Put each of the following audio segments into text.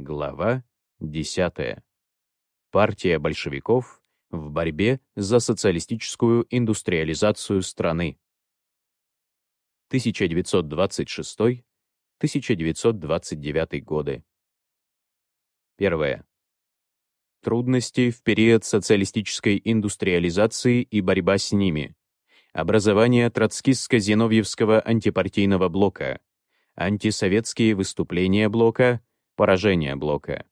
Глава 10. Партия большевиков в борьбе за социалистическую индустриализацию страны. 1926-1929 годы. Первое. Трудности в период социалистической индустриализации и борьба с ними. Образование троцкистско-зиновьевского антипартийного блока. Антисоветские выступления блока. Поражение блока.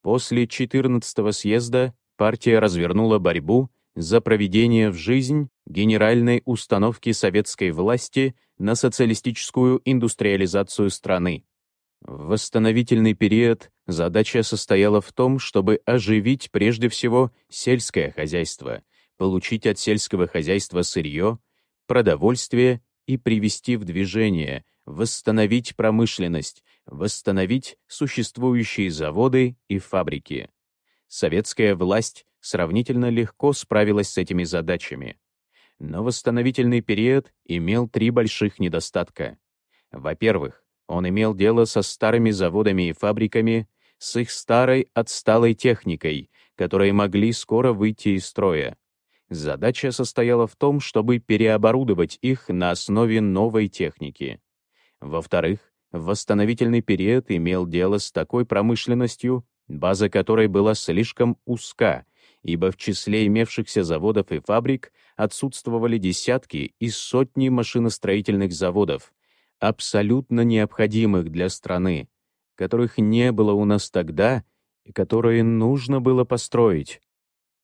После 14-го съезда партия развернула борьбу за проведение в жизнь генеральной установки советской власти на социалистическую индустриализацию страны. В восстановительный период задача состояла в том, чтобы оживить прежде всего сельское хозяйство, получить от сельского хозяйства сырье, продовольствие и привести в движение, восстановить промышленность, восстановить существующие заводы и фабрики. Советская власть сравнительно легко справилась с этими задачами. Но восстановительный период имел три больших недостатка. Во-первых, он имел дело со старыми заводами и фабриками, с их старой отсталой техникой, которые могли скоро выйти из строя. Задача состояла в том, чтобы переоборудовать их на основе новой техники. Во-вторых, восстановительный период имел дело с такой промышленностью, база которой была слишком узка, ибо в числе имевшихся заводов и фабрик отсутствовали десятки и сотни машиностроительных заводов, абсолютно необходимых для страны, которых не было у нас тогда и которые нужно было построить,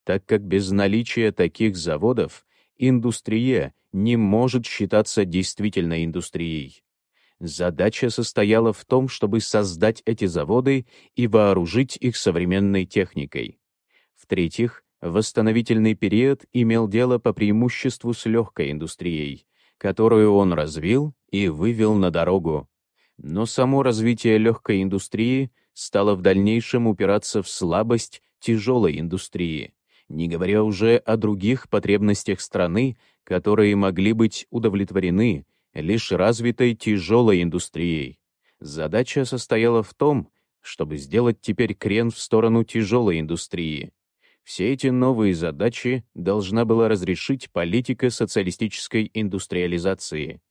так как без наличия таких заводов индустрия не может считаться действительной индустрией. Задача состояла в том, чтобы создать эти заводы и вооружить их современной техникой. В-третьих, восстановительный период имел дело по преимуществу с легкой индустрией, которую он развил и вывел на дорогу. Но само развитие легкой индустрии стало в дальнейшем упираться в слабость тяжелой индустрии, не говоря уже о других потребностях страны, которые могли быть удовлетворены лишь развитой тяжелой индустрией. Задача состояла в том, чтобы сделать теперь крен в сторону тяжелой индустрии. Все эти новые задачи должна была разрешить политика социалистической индустриализации.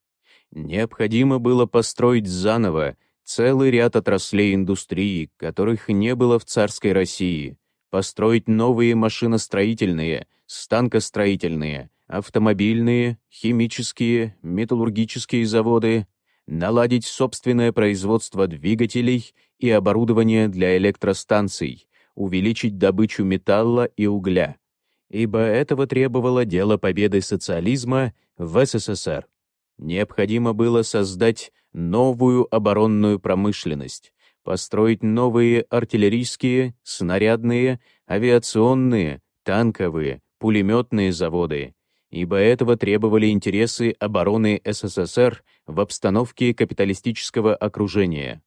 Необходимо было построить заново целый ряд отраслей индустрии, которых не было в царской России, построить новые машиностроительные, станкостроительные, автомобильные, химические, металлургические заводы, наладить собственное производство двигателей и оборудование для электростанций, увеличить добычу металла и угля, ибо этого требовало дело победы социализма в СССР. Необходимо было создать новую оборонную промышленность, построить новые артиллерийские, снарядные, авиационные, танковые, пулеметные заводы, ибо этого требовали интересы обороны СССР в обстановке капиталистического окружения.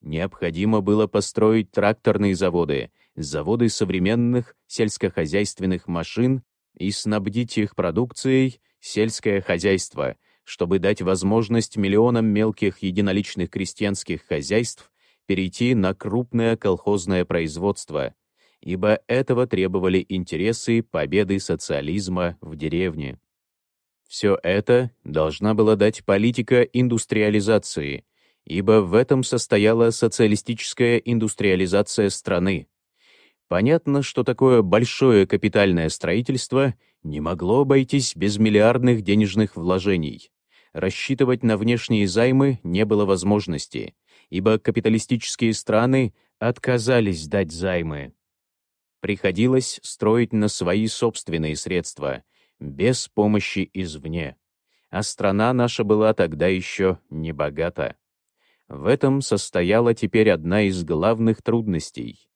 Необходимо было построить тракторные заводы, заводы современных сельскохозяйственных машин и снабдить их продукцией сельское хозяйство, чтобы дать возможность миллионам мелких единоличных крестьянских хозяйств перейти на крупное колхозное производство, ибо этого требовали интересы победы социализма в деревне. Все это должна была дать политика индустриализации, ибо в этом состояла социалистическая индустриализация страны. Понятно, что такое большое капитальное строительство не могло обойтись без миллиардных денежных вложений. Рассчитывать на внешние займы не было возможности, ибо капиталистические страны отказались дать займы приходилось строить на свои собственные средства, без помощи извне. А страна наша была тогда еще не богата. В этом состояла теперь одна из главных трудностей.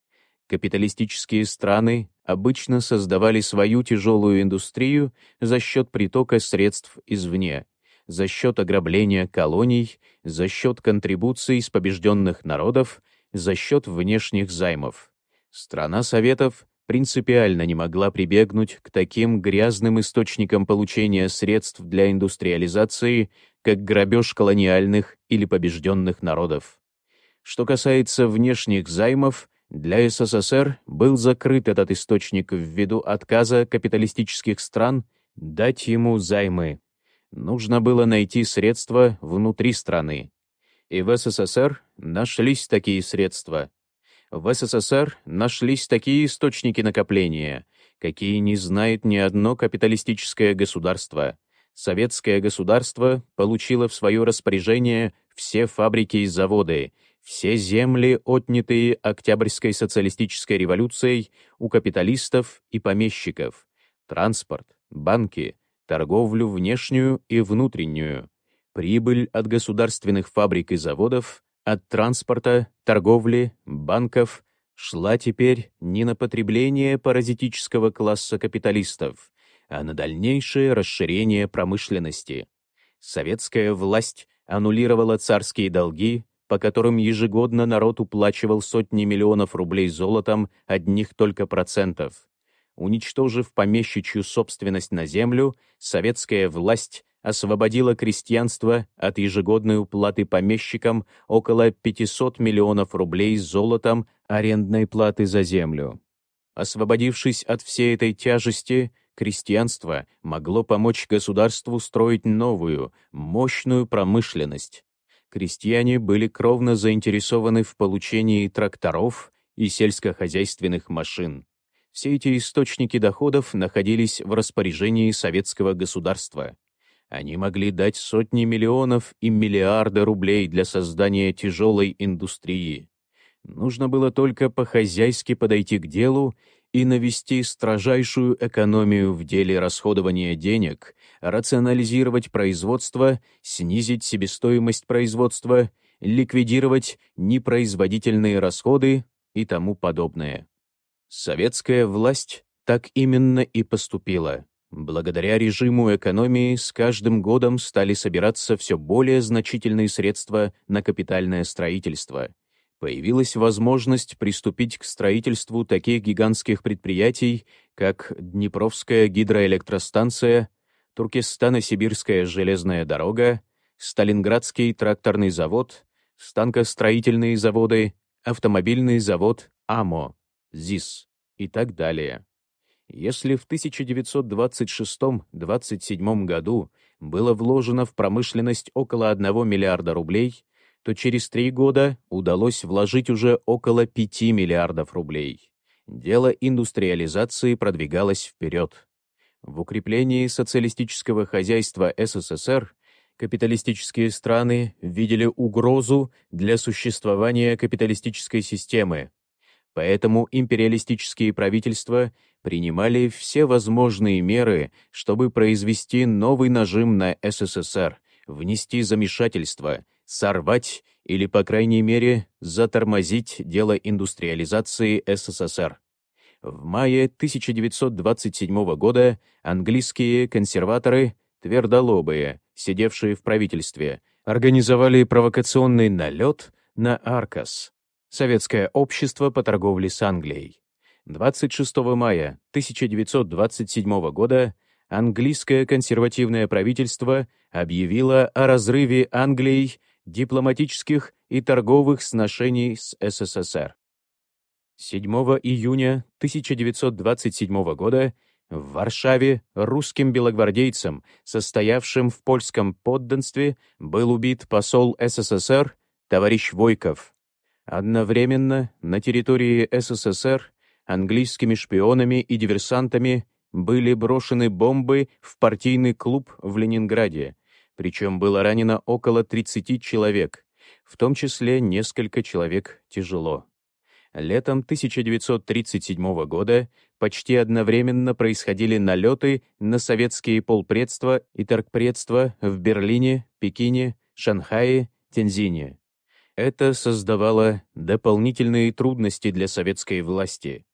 Капиталистические страны обычно создавали свою тяжелую индустрию за счет притока средств извне, за счет ограбления колоний, за счет контрибуций с побежденных народов, за счет внешних займов. Страна Советов принципиально не могла прибегнуть к таким грязным источникам получения средств для индустриализации, как грабеж колониальных или побежденных народов. Что касается внешних займов, для СССР был закрыт этот источник ввиду отказа капиталистических стран дать ему займы. Нужно было найти средства внутри страны. И в СССР нашлись такие средства. В СССР нашлись такие источники накопления, какие не знает ни одно капиталистическое государство. Советское государство получило в свое распоряжение все фабрики и заводы, все земли, отнятые Октябрьской социалистической революцией у капиталистов и помещиков, транспорт, банки, торговлю внешнюю и внутреннюю, прибыль от государственных фабрик и заводов, от транспорта, торговли, банков шла теперь не на потребление паразитического класса капиталистов, а на дальнейшее расширение промышленности. Советская власть аннулировала царские долги, по которым ежегодно народ уплачивал сотни миллионов рублей золотом одних только процентов. Уничтожив помещичью собственность на землю, советская власть освободила крестьянство от ежегодной уплаты помещикам около 500 миллионов рублей золотом арендной платы за землю. Освободившись от всей этой тяжести, крестьянство могло помочь государству строить новую, мощную промышленность. Крестьяне были кровно заинтересованы в получении тракторов и сельскохозяйственных машин. Все эти источники доходов находились в распоряжении советского государства. Они могли дать сотни миллионов и миллиарды рублей для создания тяжелой индустрии. Нужно было только по-хозяйски подойти к делу и навести строжайшую экономию в деле расходования денег, рационализировать производство, снизить себестоимость производства, ликвидировать непроизводительные расходы и тому подобное. Советская власть так именно и поступила. Благодаря режиму экономии с каждым годом стали собираться все более значительные средства на капитальное строительство. Появилась возможность приступить к строительству таких гигантских предприятий, как Днепровская гидроэлектростанция, Туркестано-Сибирская железная дорога, Сталинградский тракторный завод, станкостроительные заводы, автомобильный завод АМО, ЗИС и так далее. Если в 1926-27 году было вложено в промышленность около 1 миллиарда рублей, то через три года удалось вложить уже около 5 миллиардов рублей. Дело индустриализации продвигалось вперед. В укреплении социалистического хозяйства СССР капиталистические страны видели угрозу для существования капиталистической системы, Поэтому империалистические правительства принимали все возможные меры, чтобы произвести новый нажим на СССР, внести замешательство, сорвать или, по крайней мере, затормозить дело индустриализации СССР. В мае 1927 года английские консерваторы, твердолобые, сидевшие в правительстве, организовали провокационный налет на Аркас, Советское общество по торговле с Англией. 26 мая 1927 года английское консервативное правительство объявило о разрыве Англией дипломатических и торговых сношений с СССР. 7 июня 1927 года в Варшаве русским белогвардейцам, состоявшим в польском подданстве, был убит посол СССР товарищ Войков. Одновременно на территории СССР английскими шпионами и диверсантами были брошены бомбы в партийный клуб в Ленинграде, причем было ранено около 30 человек, в том числе несколько человек тяжело. Летом 1937 года почти одновременно происходили налеты на советские полпредства и торгпредства в Берлине, Пекине, Шанхае, Тензине. Это создавало дополнительные трудности для советской власти.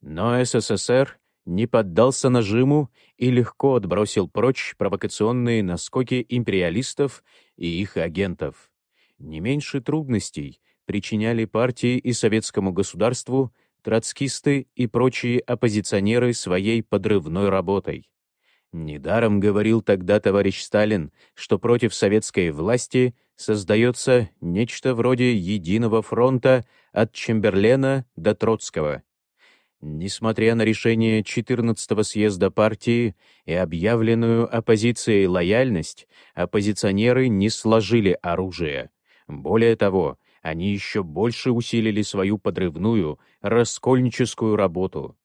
Но СССР не поддался нажиму и легко отбросил прочь провокационные наскоки империалистов и их агентов. Не меньше трудностей причиняли партии и советскому государству троцкисты и прочие оппозиционеры своей подрывной работой. Недаром говорил тогда товарищ Сталин, что против советской власти создается нечто вроде единого фронта от Чемберлена до Троцкого. Несмотря на решение 14-го съезда партии и объявленную оппозицией лояльность, оппозиционеры не сложили оружие. Более того, они еще больше усилили свою подрывную, раскольническую работу.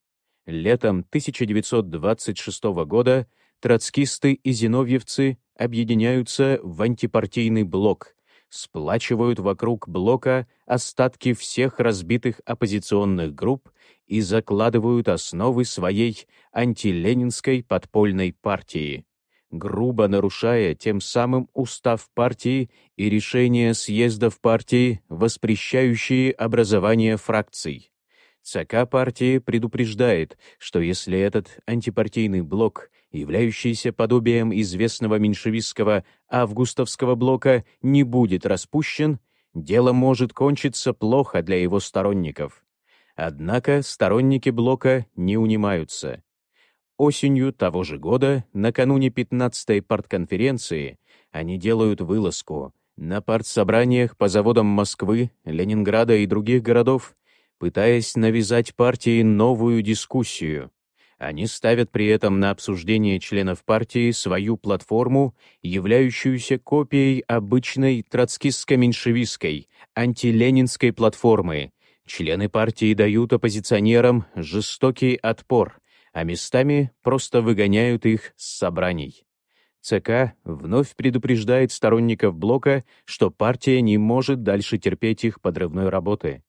Летом 1926 года троцкисты и зиновьевцы объединяются в антипартийный блок, сплачивают вокруг блока остатки всех разбитых оппозиционных групп и закладывают основы своей антиленинской подпольной партии, грубо нарушая тем самым устав партии и решения съездов партии, воспрещающие образование фракций. ЦК партии предупреждает, что если этот антипартийный блок, являющийся подобием известного меньшевистского августовского блока, не будет распущен, дело может кончиться плохо для его сторонников. Однако сторонники блока не унимаются. Осенью того же года, накануне 15-й партконференции, они делают вылазку. На партсобраниях по заводам Москвы, Ленинграда и других городов пытаясь навязать партии новую дискуссию. Они ставят при этом на обсуждение членов партии свою платформу, являющуюся копией обычной троцкистско-меньшевистской, антиленинской платформы. Члены партии дают оппозиционерам жестокий отпор, а местами просто выгоняют их с собраний. ЦК вновь предупреждает сторонников блока, что партия не может дальше терпеть их подрывной работы.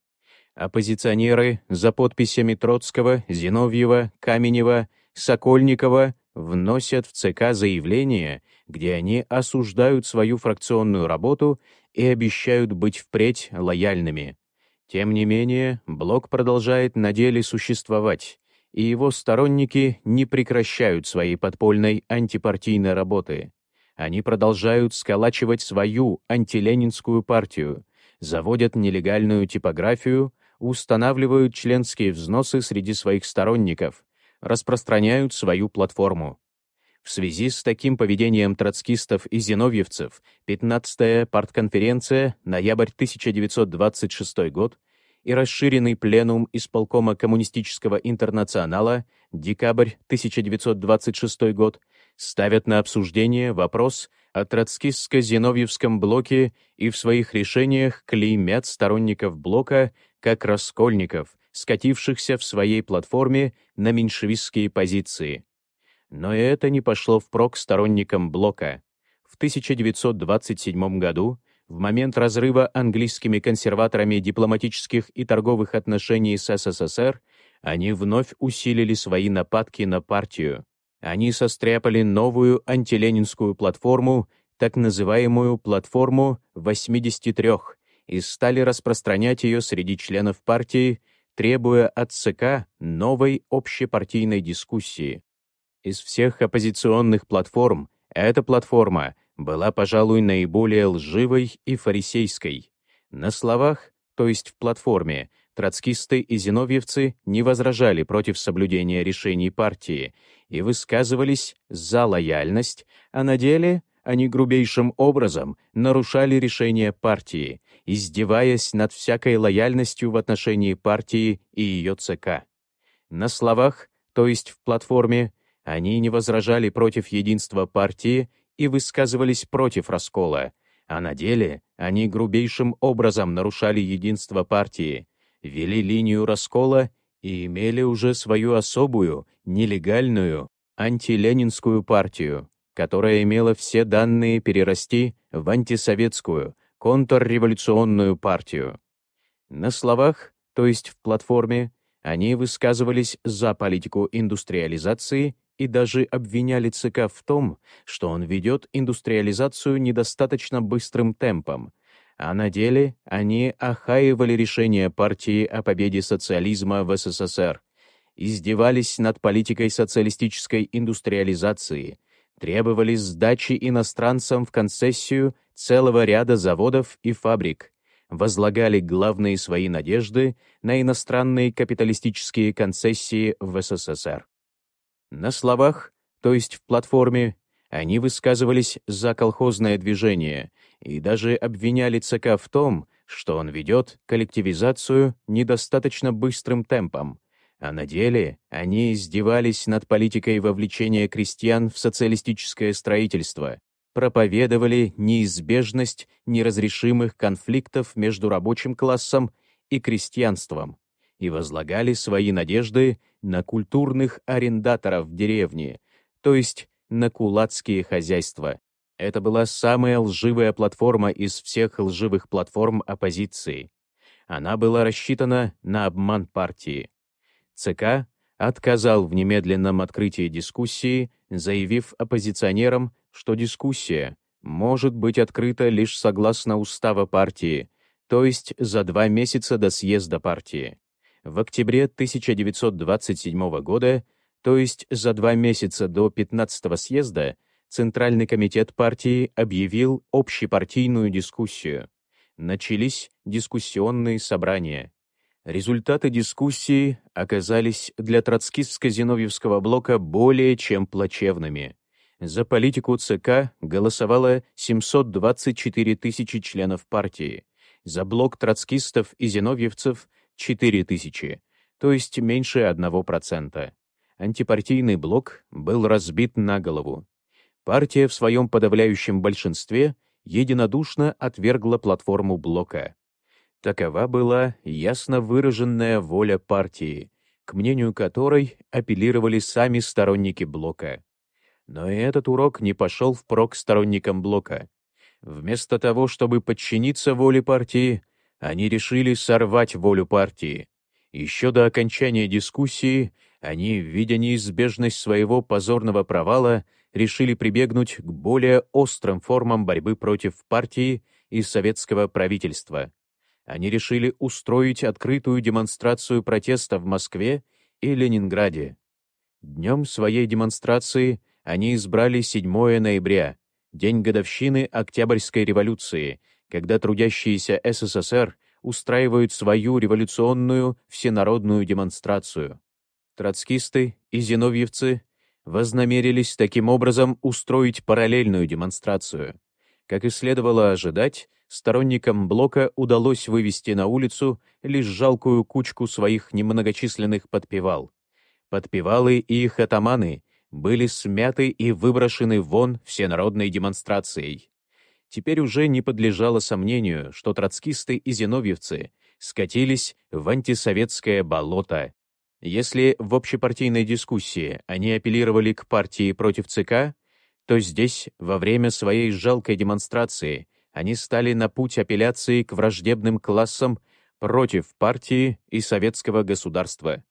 Оппозиционеры за подписями Троцкого, Зиновьева, Каменева, Сокольникова вносят в ЦК заявление, где они осуждают свою фракционную работу и обещают быть впредь лояльными. Тем не менее, блок продолжает на деле существовать, и его сторонники не прекращают своей подпольной антипартийной работы. Они продолжают сколачивать свою антиленинскую партию, заводят нелегальную типографию, устанавливают членские взносы среди своих сторонников, распространяют свою платформу. В связи с таким поведением троцкистов и зиновьевцев 15-я партконференция, ноябрь 1926 год, и расширенный пленум исполкома Коммунистического интернационала, декабрь 1926 год, ставят на обсуждение вопрос о троцкистско-зиновьевском блоке и в своих решениях клеймят сторонников блока как раскольников, скатившихся в своей платформе на меньшевистские позиции. Но это не пошло впрок сторонникам блока. В 1927 году, в момент разрыва английскими консерваторами дипломатических и торговых отношений с СССР, они вновь усилили свои нападки на партию. Они состряпали новую антиленинскую платформу, так называемую «платформу 83», и стали распространять ее среди членов партии, требуя от ЦК новой общепартийной дискуссии. Из всех оппозиционных платформ эта платформа была, пожалуй, наиболее лживой и фарисейской. На словах, то есть в платформе, троцкисты и зиновьевцы не возражали против соблюдения решений партии и высказывались за лояльность, а на деле они грубейшим образом нарушали решения партии, издеваясь над всякой лояльностью в отношении партии и ее ЦК. На словах, то есть в платформе, они не возражали против единства партии и высказывались против раскола, а на деле они грубейшим образом нарушали единство партии, вели линию раскола и имели уже свою особую, нелегальную, антиленинскую партию, которая имела все данные перерасти в антисоветскую, контрреволюционную партию. На словах, то есть в платформе, они высказывались за политику индустриализации и даже обвиняли ЦК в том, что он ведет индустриализацию недостаточно быстрым темпом, а на деле они охаивали решение партии о победе социализма в СССР, издевались над политикой социалистической индустриализации, требовали сдачи иностранцам в концессию целого ряда заводов и фабрик, возлагали главные свои надежды на иностранные капиталистические концессии в СССР. На словах, то есть в платформе, они высказывались за колхозное движение и даже обвиняли ЦК в том, что он ведет коллективизацию недостаточно быстрым темпом, а на деле они издевались над политикой вовлечения крестьян в социалистическое строительство, проповедовали неизбежность неразрешимых конфликтов между рабочим классом и крестьянством и возлагали свои надежды на культурных арендаторов в деревне, то есть на кулацкие хозяйства. Это была самая лживая платформа из всех лживых платформ оппозиции. Она была рассчитана на обман партии. ЦК отказал в немедленном открытии дискуссии, заявив оппозиционерам, что дискуссия может быть открыта лишь согласно устава партии, то есть за два месяца до съезда партии. В октябре 1927 года, то есть за два месяца до 15-го съезда, Центральный комитет партии объявил общепартийную дискуссию. Начались дискуссионные собрания. Результаты дискуссии оказались для троцкистско-зиновьевского блока более чем плачевными. За политику ЦК голосовало 724 тысячи членов партии, за блок троцкистов и зиновьевцев — 4 тысячи, то есть меньше 1%. Антипартийный блок был разбит на голову партия в своем подавляющем большинстве единодушно отвергла платформу блока. Такова была ясно выраженная воля партии, к мнению которой апеллировали сами сторонники блока. Но и этот урок не пошел впрок сторонникам блока. Вместо того, чтобы подчиниться воле партии, они решили сорвать волю партии. Еще до окончания дискуссии они, видя неизбежность своего позорного провала, решили прибегнуть к более острым формам борьбы против партии и советского правительства. Они решили устроить открытую демонстрацию протеста в Москве и Ленинграде. Днем своей демонстрации они избрали 7 ноября, день годовщины Октябрьской революции, когда трудящиеся СССР устраивают свою революционную всенародную демонстрацию. Троцкисты и зиновьевцы вознамерились таким образом устроить параллельную демонстрацию. Как и следовало ожидать, сторонникам Блока удалось вывести на улицу лишь жалкую кучку своих немногочисленных подпевал. Подпевалы и их атаманы были смяты и выброшены вон всенародной демонстрацией. Теперь уже не подлежало сомнению, что троцкисты и зиновьевцы скатились в антисоветское болото, если в общепартийной дискуссии они апеллировали к партии против ЦК, то здесь, во время своей жалкой демонстрации, они стали на путь апелляции к враждебным классам против партии и советского государства.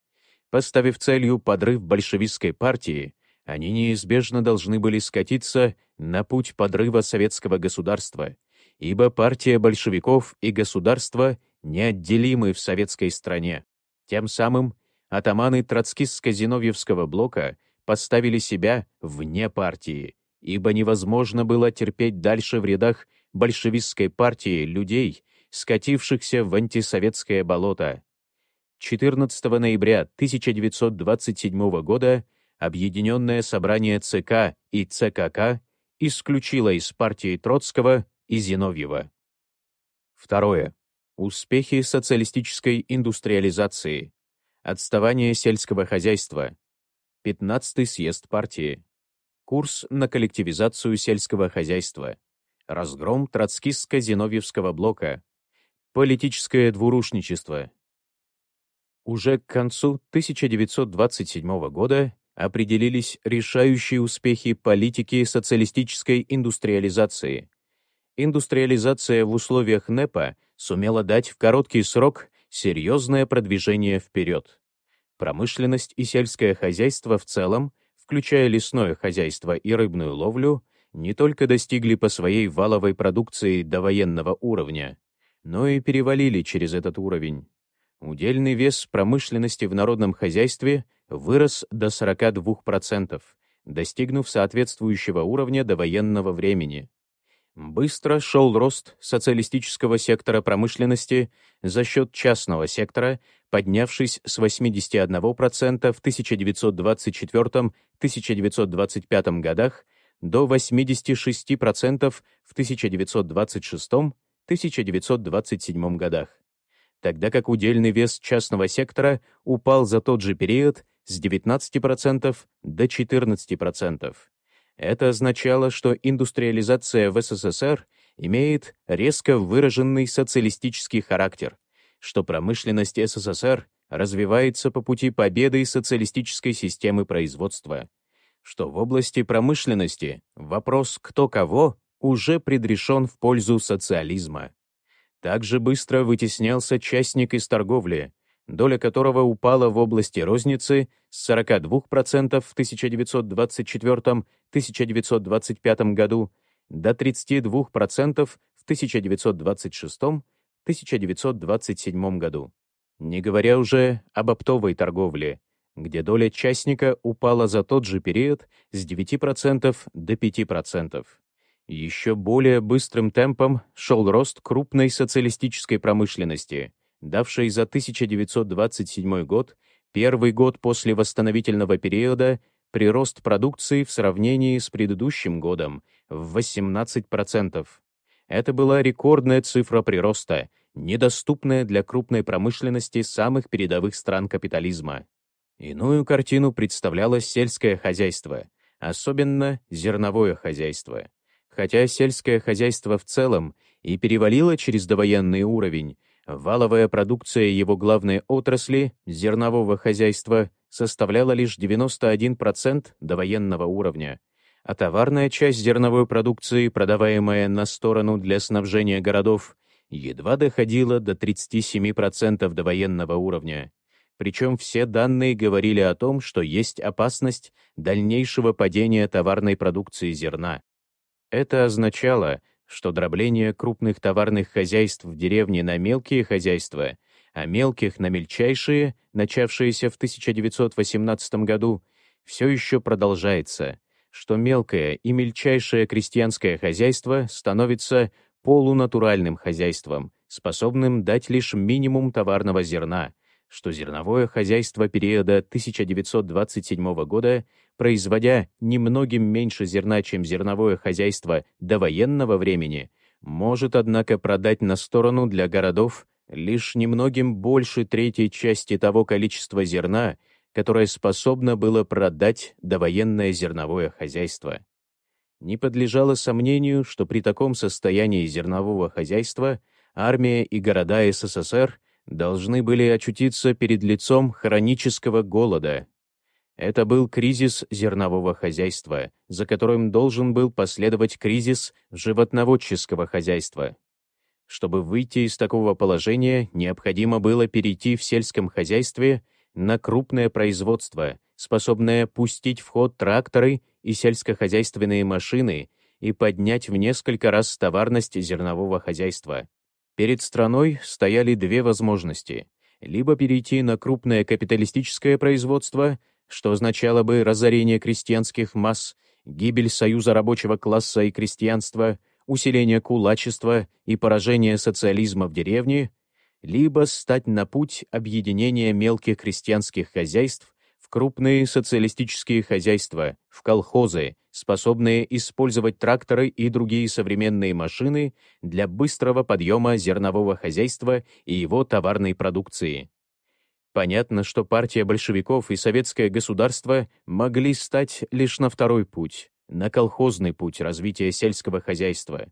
Поставив целью подрыв большевистской партии, они неизбежно должны были скатиться на путь подрыва советского государства, ибо партия большевиков и государство неотделимы в советской стране. Тем самым атаманы троцкистско-зиновьевского блока поставили себя вне партии, ибо невозможно было терпеть дальше в рядах большевистской партии людей, скатившихся в антисоветское болото. 14 ноября 1927 года Объединенное собрание ЦК и ЦКК исключило из партии Троцкого и Зиновьева. Второе. Успехи социалистической индустриализации. Отставание сельского хозяйства. 15-й съезд партии. Курс на коллективизацию сельского хозяйства. Разгром троцкистско-зиновьевского блока. Политическое двурушничество. Уже к концу 1927 года определились решающие успехи политики социалистической индустриализации. Индустриализация в условиях НЭПа сумела дать в короткий срок серьезное продвижение вперед. Промышленность и сельское хозяйство в целом, включая лесное хозяйство и рыбную ловлю, не только достигли по своей валовой продукции до военного уровня, но и перевалили через этот уровень. Удельный вес промышленности в народном хозяйстве вырос до 42%, достигнув соответствующего уровня до военного времени. Быстро шел рост социалистического сектора промышленности за счет частного сектора, поднявшись с 81% в 1924-1925 годах до 86% в 1926-1927 годах, тогда как удельный вес частного сектора упал за тот же период с 19% до 14%. Это означало, что индустриализация в СССР имеет резко выраженный социалистический характер, что промышленность СССР развивается по пути победы социалистической системы производства, что в области промышленности вопрос «кто кого» уже предрешен в пользу социализма. Также быстро вытеснялся частник из торговли, доля которого упала в области розницы с 42% в 1924-1925 году до 32% в 1926-1927 году. Не говоря уже об оптовой торговле, где доля частника упала за тот же период с 9% до 5%. Еще более быстрым темпом шел рост крупной социалистической промышленности, давшей за 1927 год, первый год после восстановительного периода, прирост продукции в сравнении с предыдущим годом в 18%. Это была рекордная цифра прироста, недоступная для крупной промышленности самых передовых стран капитализма. Иную картину представляло сельское хозяйство, особенно зерновое хозяйство. Хотя сельское хозяйство в целом и перевалило через довоенный уровень, Валовая продукция его главной отрасли, зернового хозяйства, составляла лишь 91% довоенного уровня, а товарная часть зерновой продукции, продаваемая на сторону для снабжения городов, едва доходила до 37% довоенного уровня. Причем все данные говорили о том, что есть опасность дальнейшего падения товарной продукции зерна. Это означало, что дробление крупных товарных хозяйств в деревне на мелкие хозяйства, а мелких на мельчайшие, начавшиеся в 1918 году, все еще продолжается, что мелкое и мельчайшее крестьянское хозяйство становится полунатуральным хозяйством, способным дать лишь минимум товарного зерна, что зерновое хозяйство периода 1927 года, производя немногим меньше зерна, чем зерновое хозяйство до военного времени, может, однако, продать на сторону для городов лишь немногим больше третьей части того количества зерна, которое способно было продать довоенное зерновое хозяйство. Не подлежало сомнению, что при таком состоянии зернового хозяйства армия и города СССР должны были очутиться перед лицом хронического голода. Это был кризис зернового хозяйства, за которым должен был последовать кризис животноводческого хозяйства. Чтобы выйти из такого положения, необходимо было перейти в сельском хозяйстве на крупное производство, способное пустить в ход тракторы и сельскохозяйственные машины и поднять в несколько раз товарность зернового хозяйства. Перед страной стояли две возможности. Либо перейти на крупное капиталистическое производство, что означало бы разорение крестьянских масс, гибель союза рабочего класса и крестьянства, усиление кулачества и поражение социализма в деревне, либо стать на путь объединения мелких крестьянских хозяйств крупные социалистические хозяйства, в колхозы, способные использовать тракторы и другие современные машины для быстрого подъема зернового хозяйства и его товарной продукции. Понятно, что партия большевиков и советское государство могли стать лишь на второй путь, на колхозный путь развития сельского хозяйства.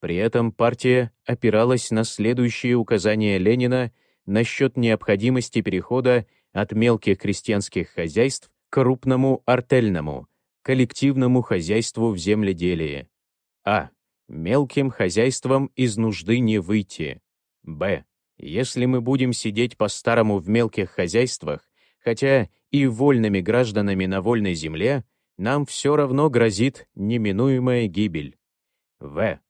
При этом партия опиралась на следующие указания Ленина насчет необходимости перехода от мелких крестьянских хозяйств к крупному артельному, коллективному хозяйству в земледелии. А. Мелким хозяйствам из нужды не выйти. Б. Если мы будем сидеть по-старому в мелких хозяйствах, хотя и вольными гражданами на вольной земле, нам все равно грозит неминуемая гибель. В.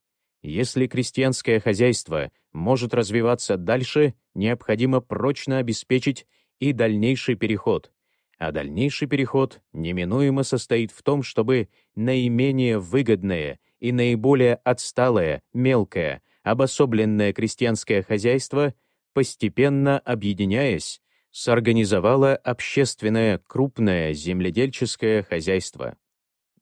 Если крестьянское хозяйство может развиваться дальше, необходимо прочно обеспечить и дальнейший переход. А дальнейший переход неминуемо состоит в том, чтобы наименее выгодное и наиболее отсталое, мелкое, обособленное крестьянское хозяйство, постепенно объединяясь, сорганизовало общественное крупное земледельческое хозяйство.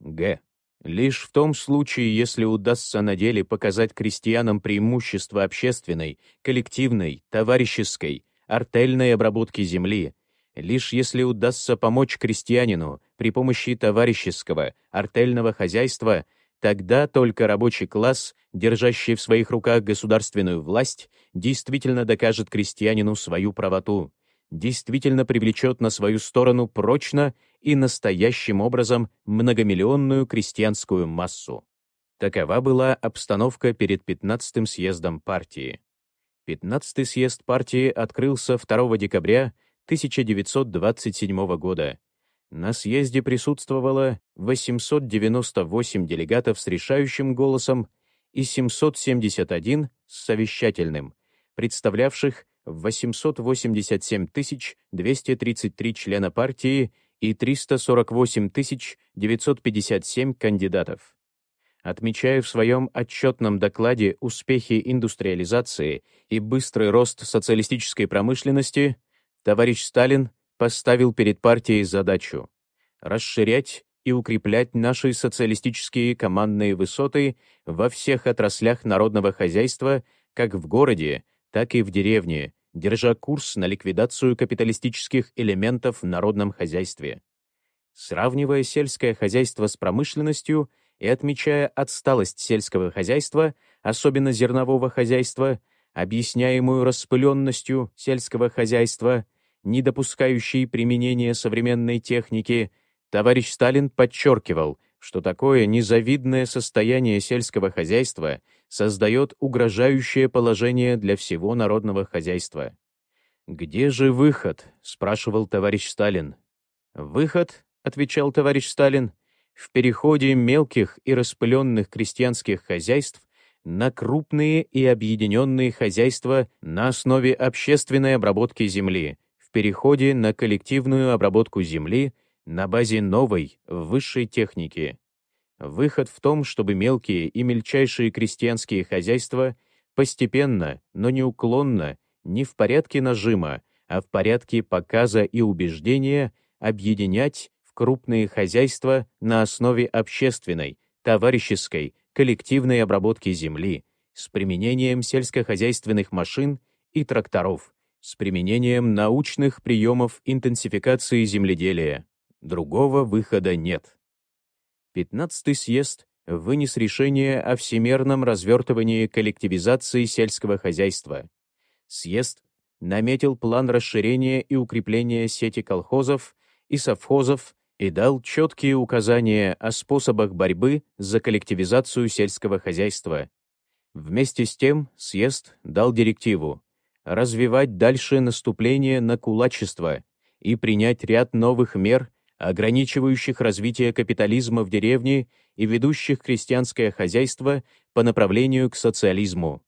Г. Лишь в том случае, если удастся на деле показать крестьянам преимущество общественной, коллективной, товарищеской, артельной обработки земли, лишь если удастся помочь крестьянину при помощи товарищеского, артельного хозяйства, тогда только рабочий класс, держащий в своих руках государственную власть, действительно докажет крестьянину свою правоту, действительно привлечет на свою сторону прочно и настоящим образом многомиллионную крестьянскую массу. Такова была обстановка перед 15-м съездом партии. 15-й съезд партии открылся 2 декабря 1927 года. На съезде присутствовало 898 делегатов с решающим голосом и 771 с совещательным, представлявших 887 233 члена партии и 348 957 кандидатов. Отмечая в своем отчетном докладе успехи индустриализации и быстрый рост социалистической промышленности, товарищ Сталин поставил перед партией задачу расширять и укреплять наши социалистические командные высоты во всех отраслях народного хозяйства как в городе, так и в деревне, держа курс на ликвидацию капиталистических элементов в народном хозяйстве. Сравнивая сельское хозяйство с промышленностью и отмечая отсталость сельского хозяйства, особенно зернового хозяйства, объясняемую распыленностью сельского хозяйства, не допускающей применения современной техники, товарищ Сталин подчеркивал, что такое незавидное состояние сельского хозяйства создает угрожающее положение для всего народного хозяйства. «Где же выход?» — спрашивал товарищ Сталин. «Выход», — отвечал товарищ Сталин, «в переходе мелких и распыленных крестьянских хозяйств на крупные и объединенные хозяйства на основе общественной обработки земли, в переходе на коллективную обработку земли на базе новой, высшей техники. Выход в том, чтобы мелкие и мельчайшие крестьянские хозяйства постепенно, но неуклонно, не в порядке нажима, а в порядке показа и убеждения объединять крупные хозяйства на основе общественной, товарищеской, коллективной обработки земли с применением сельскохозяйственных машин и тракторов, с применением научных приемов интенсификации земледелия. Другого выхода нет. 15-й съезд вынес решение о всемерном развертывании коллективизации сельского хозяйства. Съезд наметил план расширения и укрепления сети колхозов и совхозов и дал четкие указания о способах борьбы за коллективизацию сельского хозяйства. Вместе с тем съезд дал директиву развивать дальше наступление на кулачество и принять ряд новых мер ограничивающих развитие капитализма в деревне и ведущих крестьянское хозяйство по направлению к социализму.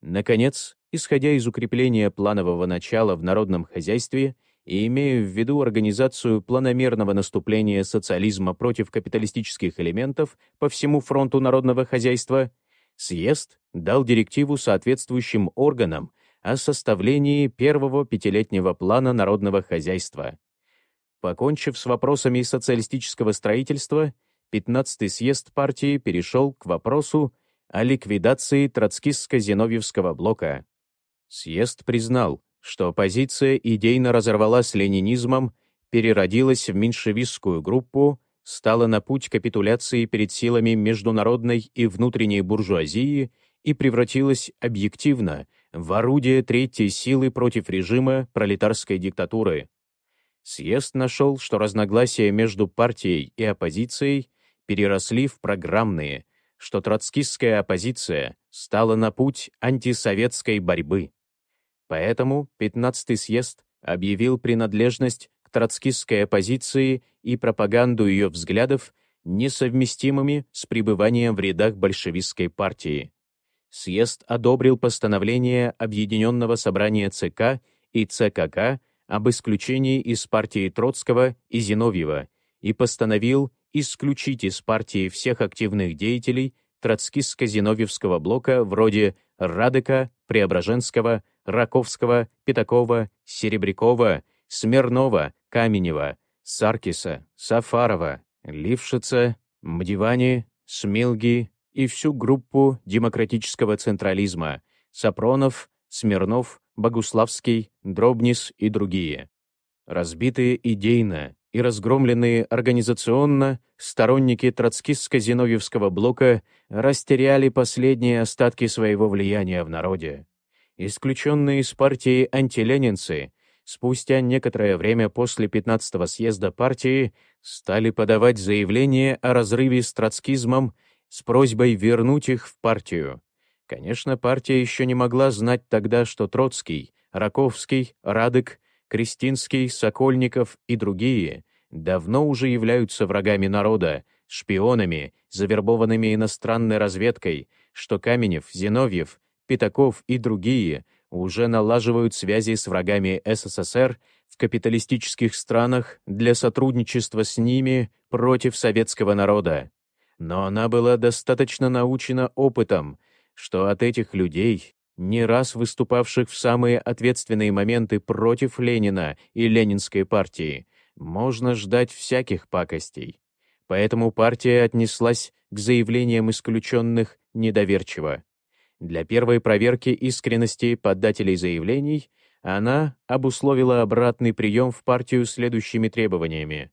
Наконец, исходя из укрепления планового начала в народном хозяйстве и имея в виду организацию планомерного наступления социализма против капиталистических элементов по всему фронту народного хозяйства, съезд дал директиву соответствующим органам о составлении первого пятилетнего плана народного хозяйства. Покончив с вопросами социалистического строительства, 15-й съезд партии перешел к вопросу о ликвидации троцкистско-зиновьевского блока. Съезд признал, что оппозиция идейно разорвала с ленинизмом, переродилась в меньшевистскую группу, стала на путь капитуляции перед силами международной и внутренней буржуазии и превратилась объективно в орудие третьей силы против режима пролетарской диктатуры. Съезд нашел, что разногласия между партией и оппозицией переросли в программные, что троцкистская оппозиция стала на путь антисоветской борьбы. Поэтому 15-й съезд объявил принадлежность к троцкистской оппозиции и пропаганду ее взглядов несовместимыми с пребыванием в рядах большевистской партии. Съезд одобрил постановление Объединенного собрания ЦК и ЦКК об исключении из партии Троцкого и Зиновьева и постановил исключить из партии всех активных деятелей, троцкистско-зиновьевского блока вроде Радыка, Преображенского, Раковского, Пятакова, Серебрякова, Смирнова, Каменева, Саркиса, Сафарова, Лившица, Мдивани, Смилги и всю группу демократического централизма Сапронов, Смирнов, Богуславский, Дробнис и другие. Разбитые идейно и разгромленные организационно, сторонники троцкистско-зиновьевского блока растеряли последние остатки своего влияния в народе. Исключенные из партии антиленинцы спустя некоторое время после 15-го съезда партии стали подавать заявление о разрыве с троцкизмом с просьбой вернуть их в партию. Конечно, партия еще не могла знать тогда, что Троцкий, Раковский, Радык, Кристинский, Сокольников и другие давно уже являются врагами народа, шпионами, завербованными иностранной разведкой, что Каменев, Зиновьев, Пятаков и другие уже налаживают связи с врагами СССР в капиталистических странах для сотрудничества с ними против советского народа. Но она была достаточно научена опытом, что от этих людей, не раз выступавших в самые ответственные моменты против Ленина и Ленинской партии, можно ждать всяких пакостей. Поэтому партия отнеслась к заявлениям исключенных недоверчиво. Для первой проверки искренности подателей заявлений она обусловила обратный прием в партию следующими требованиями.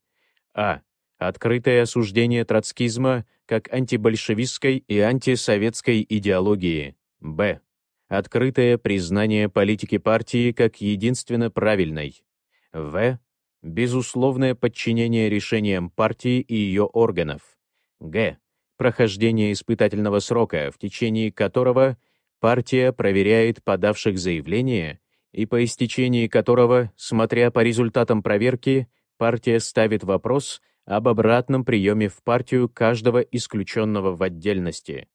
А. Открытое осуждение троцкизма как антибольшевистской и антисоветской идеологии. Б. Открытое признание политики партии как единственно правильной. В. Безусловное подчинение решениям партии и ее органов. Г прохождение испытательного срока, в течение которого партия проверяет подавших заявление и по истечении которого, смотря по результатам проверки, партия ставит вопрос об обратном приеме в партию каждого исключенного в отдельности.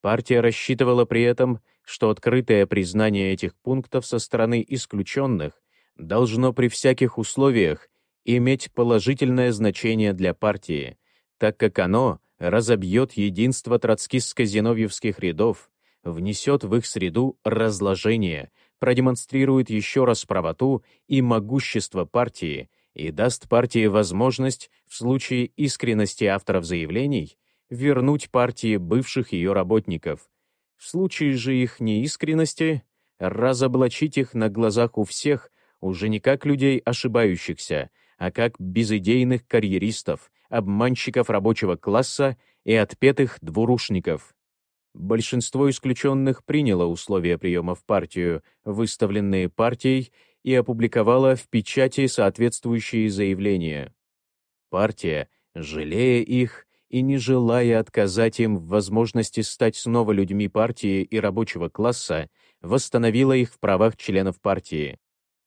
Партия рассчитывала при этом, что открытое признание этих пунктов со стороны исключенных должно при всяких условиях иметь положительное значение для партии, так как оно разобьет единство троцкистско-зиновьевских рядов, внесет в их среду разложение, продемонстрирует еще раз правоту и могущество партии и даст партии возможность, в случае искренности авторов заявлений, вернуть партии бывших ее работников. В случае же их неискренности, разоблачить их на глазах у всех уже не как людей ошибающихся, а как безидейных карьеристов, обманщиков рабочего класса и отпетых двурушников. Большинство исключенных приняло условия приема в партию, выставленные партией, и опубликовало в печати соответствующие заявления. Партия, жалея их и не желая отказать им в возможности стать снова людьми партии и рабочего класса, восстановила их в правах членов партии.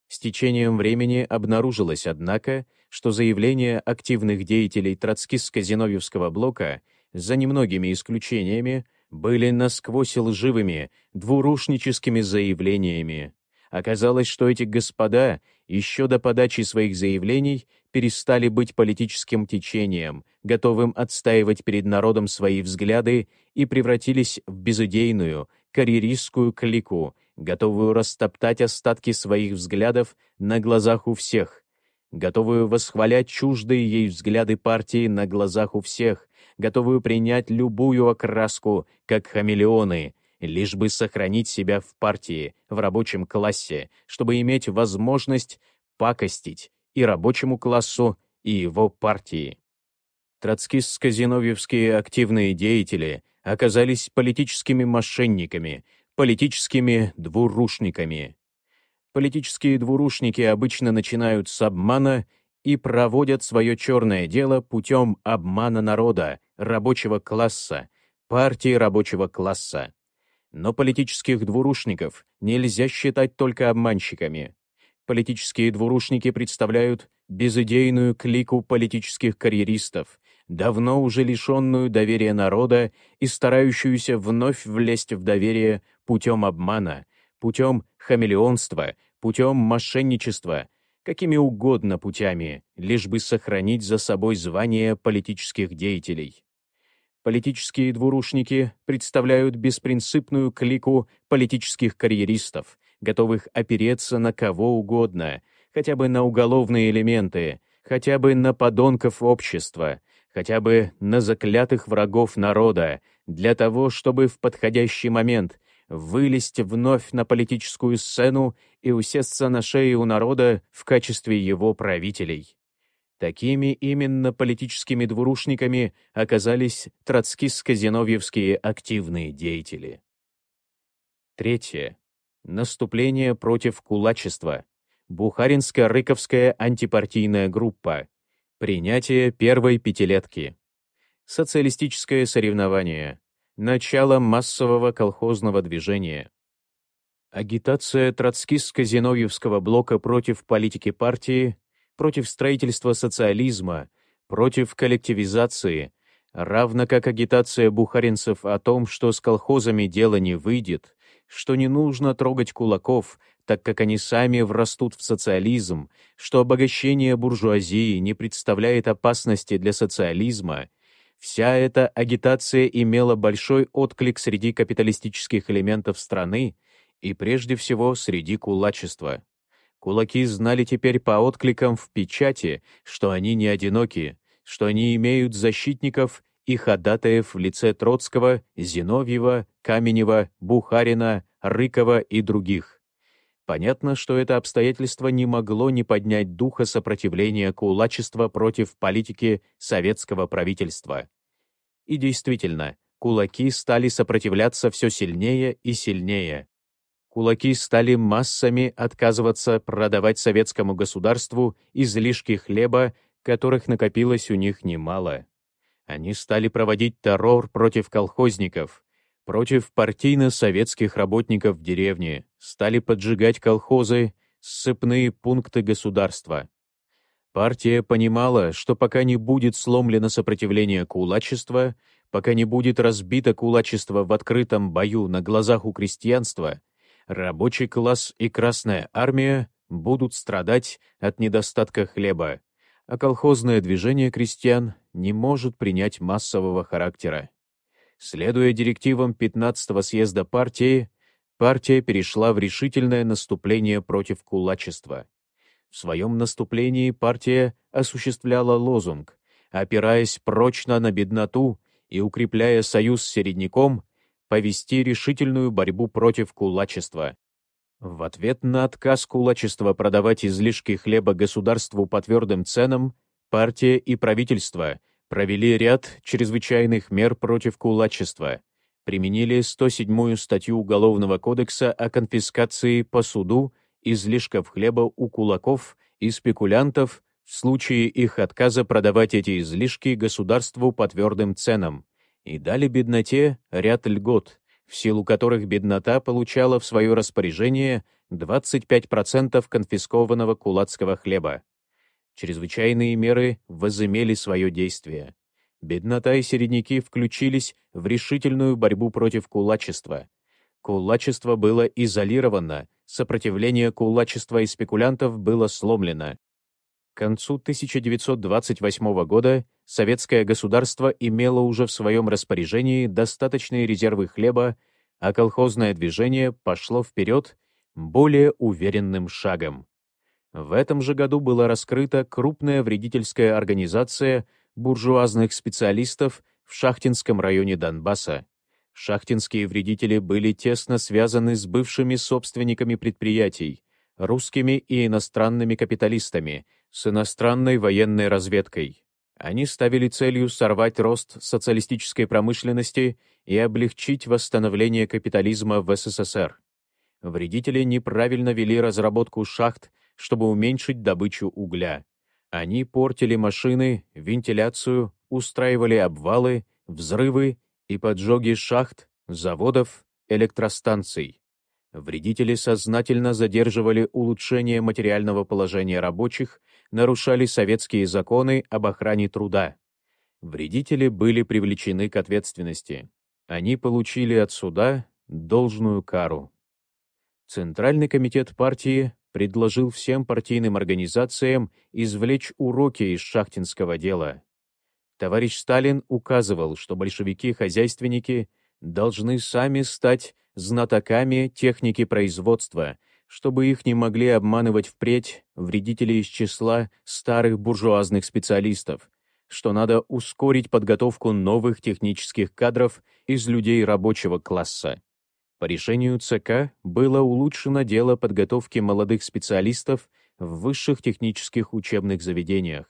С течением времени обнаружилось, однако, что заявления активных деятелей троцкистско-зиновьевского блока, за немногими исключениями, были насквозь лживыми, двурушническими заявлениями. Оказалось, что эти господа еще до подачи своих заявлений перестали быть политическим течением, готовым отстаивать перед народом свои взгляды и превратились в безыдейную, карьеристскую клику, готовую растоптать остатки своих взглядов на глазах у всех, готовую восхвалять чуждые ей взгляды партии на глазах у всех, готовую принять любую окраску, как хамелеоны, лишь бы сохранить себя в партии, в рабочем классе, чтобы иметь возможность пакостить и рабочему классу, и его партии. Троцкистско-зиновьевские активные деятели оказались политическими мошенниками, политическими двурушниками. Политические двурушники обычно начинают с обмана и проводят свое черное дело путем обмана народа, рабочего класса, партии рабочего класса. Но политических двурушников нельзя считать только обманщиками. Политические двурушники представляют безыдейную клику политических карьеристов, давно уже лишенную доверия народа и старающуюся вновь влезть в доверие путем обмана, путем хамелеонства, путем мошенничества, какими угодно путями, лишь бы сохранить за собой звание политических деятелей. Политические двурушники представляют беспринципную клику политических карьеристов, готовых опереться на кого угодно, хотя бы на уголовные элементы, хотя бы на подонков общества, хотя бы на заклятых врагов народа, для того, чтобы в подходящий момент вылезть вновь на политическую сцену и усесться на шее у народа в качестве его правителей. Такими именно политическими двурушниками оказались троцкистско-зиновьевские активные деятели. Третье. Наступление против кулачества. Бухаринско-Рыковская антипартийная группа. Принятие первой пятилетки. Социалистическое соревнование. Начало массового колхозного движения. Агитация троцкистско-зиновьевского блока против политики партии, против строительства социализма, против коллективизации, равно как агитация бухаринцев о том, что с колхозами дело не выйдет, что не нужно трогать кулаков, так как они сами врастут в социализм, что обогащение буржуазии не представляет опасности для социализма, Вся эта агитация имела большой отклик среди капиталистических элементов страны и прежде всего среди кулачества. Кулаки знали теперь по откликам в печати, что они не одиноки, что они имеют защитников и ходатаев в лице Троцкого, Зиновьева, Каменева, Бухарина, Рыкова и других. Понятно, что это обстоятельство не могло не поднять духа сопротивления кулачества против политики советского правительства. И действительно, кулаки стали сопротивляться все сильнее и сильнее. Кулаки стали массами отказываться продавать советскому государству излишки хлеба, которых накопилось у них немало. Они стали проводить террор против колхозников, против партийно-советских работников в деревне, стали поджигать колхозы, ссыпные пункты государства. Партия понимала, что пока не будет сломлено сопротивление кулачества, пока не будет разбито кулачество в открытом бою на глазах у крестьянства, рабочий класс и Красная армия будут страдать от недостатка хлеба, а колхозное движение крестьян не может принять массового характера. Следуя директивам 15-го съезда партии, партия перешла в решительное наступление против кулачества. В своем наступлении партия осуществляла лозунг, опираясь прочно на бедноту и укрепляя союз с середняком, повести решительную борьбу против кулачества. В ответ на отказ кулачества продавать излишки хлеба государству по твердым ценам, партия и правительство провели ряд чрезвычайных мер против кулачества, применили 107-ю статью Уголовного кодекса о конфискации по суду излишков хлеба у кулаков и спекулянтов в случае их отказа продавать эти излишки государству по твердым ценам, и дали бедноте ряд льгот, в силу которых беднота получала в свое распоряжение 25% конфискованного кулацкого хлеба. Чрезвычайные меры возымели свое действие. Беднота и середняки включились в решительную борьбу против кулачества. Кулачество было изолировано, сопротивление кулачества и спекулянтов было сломлено. К концу 1928 года советское государство имело уже в своем распоряжении достаточные резервы хлеба, а колхозное движение пошло вперед более уверенным шагом. В этом же году была раскрыта крупная вредительская организация буржуазных специалистов в Шахтинском районе Донбасса. Шахтинские вредители были тесно связаны с бывшими собственниками предприятий, русскими и иностранными капиталистами, с иностранной военной разведкой. Они ставили целью сорвать рост социалистической промышленности и облегчить восстановление капитализма в СССР. Вредители неправильно вели разработку шахт чтобы уменьшить добычу угля. Они портили машины, вентиляцию, устраивали обвалы, взрывы и поджоги шахт, заводов, электростанций. Вредители сознательно задерживали улучшение материального положения рабочих, нарушали советские законы об охране труда. Вредители были привлечены к ответственности. Они получили от суда должную кару. Центральный комитет партии предложил всем партийным организациям извлечь уроки из шахтинского дела. Товарищ Сталин указывал, что большевики-хозяйственники должны сами стать знатоками техники производства, чтобы их не могли обманывать впредь вредители из числа старых буржуазных специалистов, что надо ускорить подготовку новых технических кадров из людей рабочего класса. По решению ЦК было улучшено дело подготовки молодых специалистов в высших технических учебных заведениях.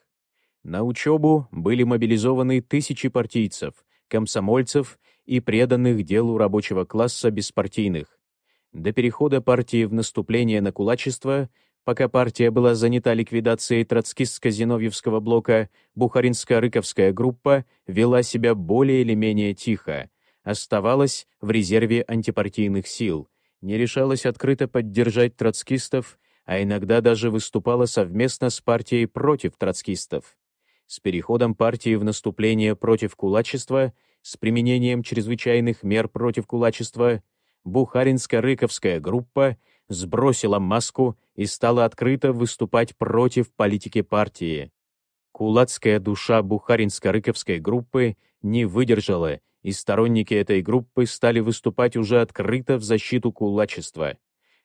На учебу были мобилизованы тысячи партийцев, комсомольцев и преданных делу рабочего класса беспартийных. До перехода партии в наступление на кулачество, пока партия была занята ликвидацией троцкистско-зиновьевского блока, Бухаринско-Рыковская группа вела себя более или менее тихо, оставалась в резерве антипартийных сил, не решалась открыто поддержать троцкистов, а иногда даже выступала совместно с партией против троцкистов. С переходом партии в наступление против кулачества, с применением чрезвычайных мер против кулачества, Бухаринско-Рыковская группа сбросила маску и стала открыто выступать против политики партии. Кулацкая душа Бухаринско-Рыковской группы не выдержала, и сторонники этой группы стали выступать уже открыто в защиту кулачества.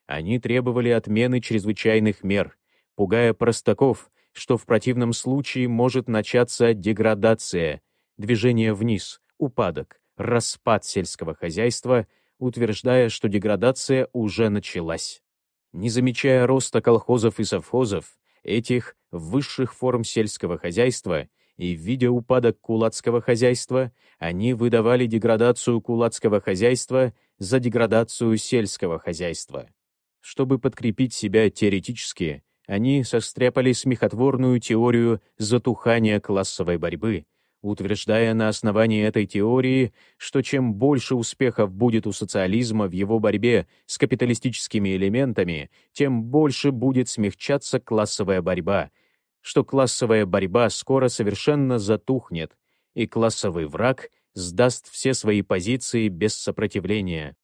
Они требовали отмены чрезвычайных мер, пугая простаков, что в противном случае может начаться деградация, движение вниз, упадок, распад сельского хозяйства, утверждая, что деградация уже началась. Не замечая роста колхозов и совхозов, этих высших форм сельского хозяйства, и видя упадок кулацкого хозяйства, они выдавали деградацию кулацкого хозяйства за деградацию сельского хозяйства. Чтобы подкрепить себя теоретически, они состряпали смехотворную теорию затухания классовой борьбы, утверждая на основании этой теории, что чем больше успехов будет у социализма в его борьбе с капиталистическими элементами, тем больше будет смягчаться классовая борьба, что классовая борьба скоро совершенно затухнет, и классовый враг сдаст все свои позиции без сопротивления,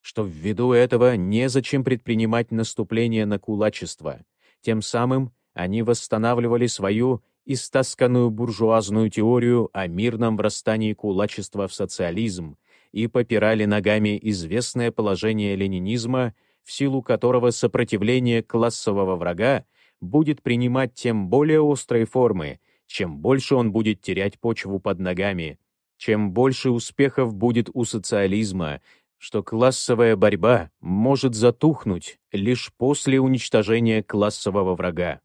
что ввиду этого незачем предпринимать наступление на кулачество — тем самым они восстанавливали свою истасканную буржуазную теорию о мирном врастании кулачества в социализм и попирали ногами известное положение ленинизма, в силу которого сопротивление классового врага будет принимать тем более острые формы, чем больше он будет терять почву под ногами, чем больше успехов будет у социализма, что классовая борьба может затухнуть лишь после уничтожения классового врага.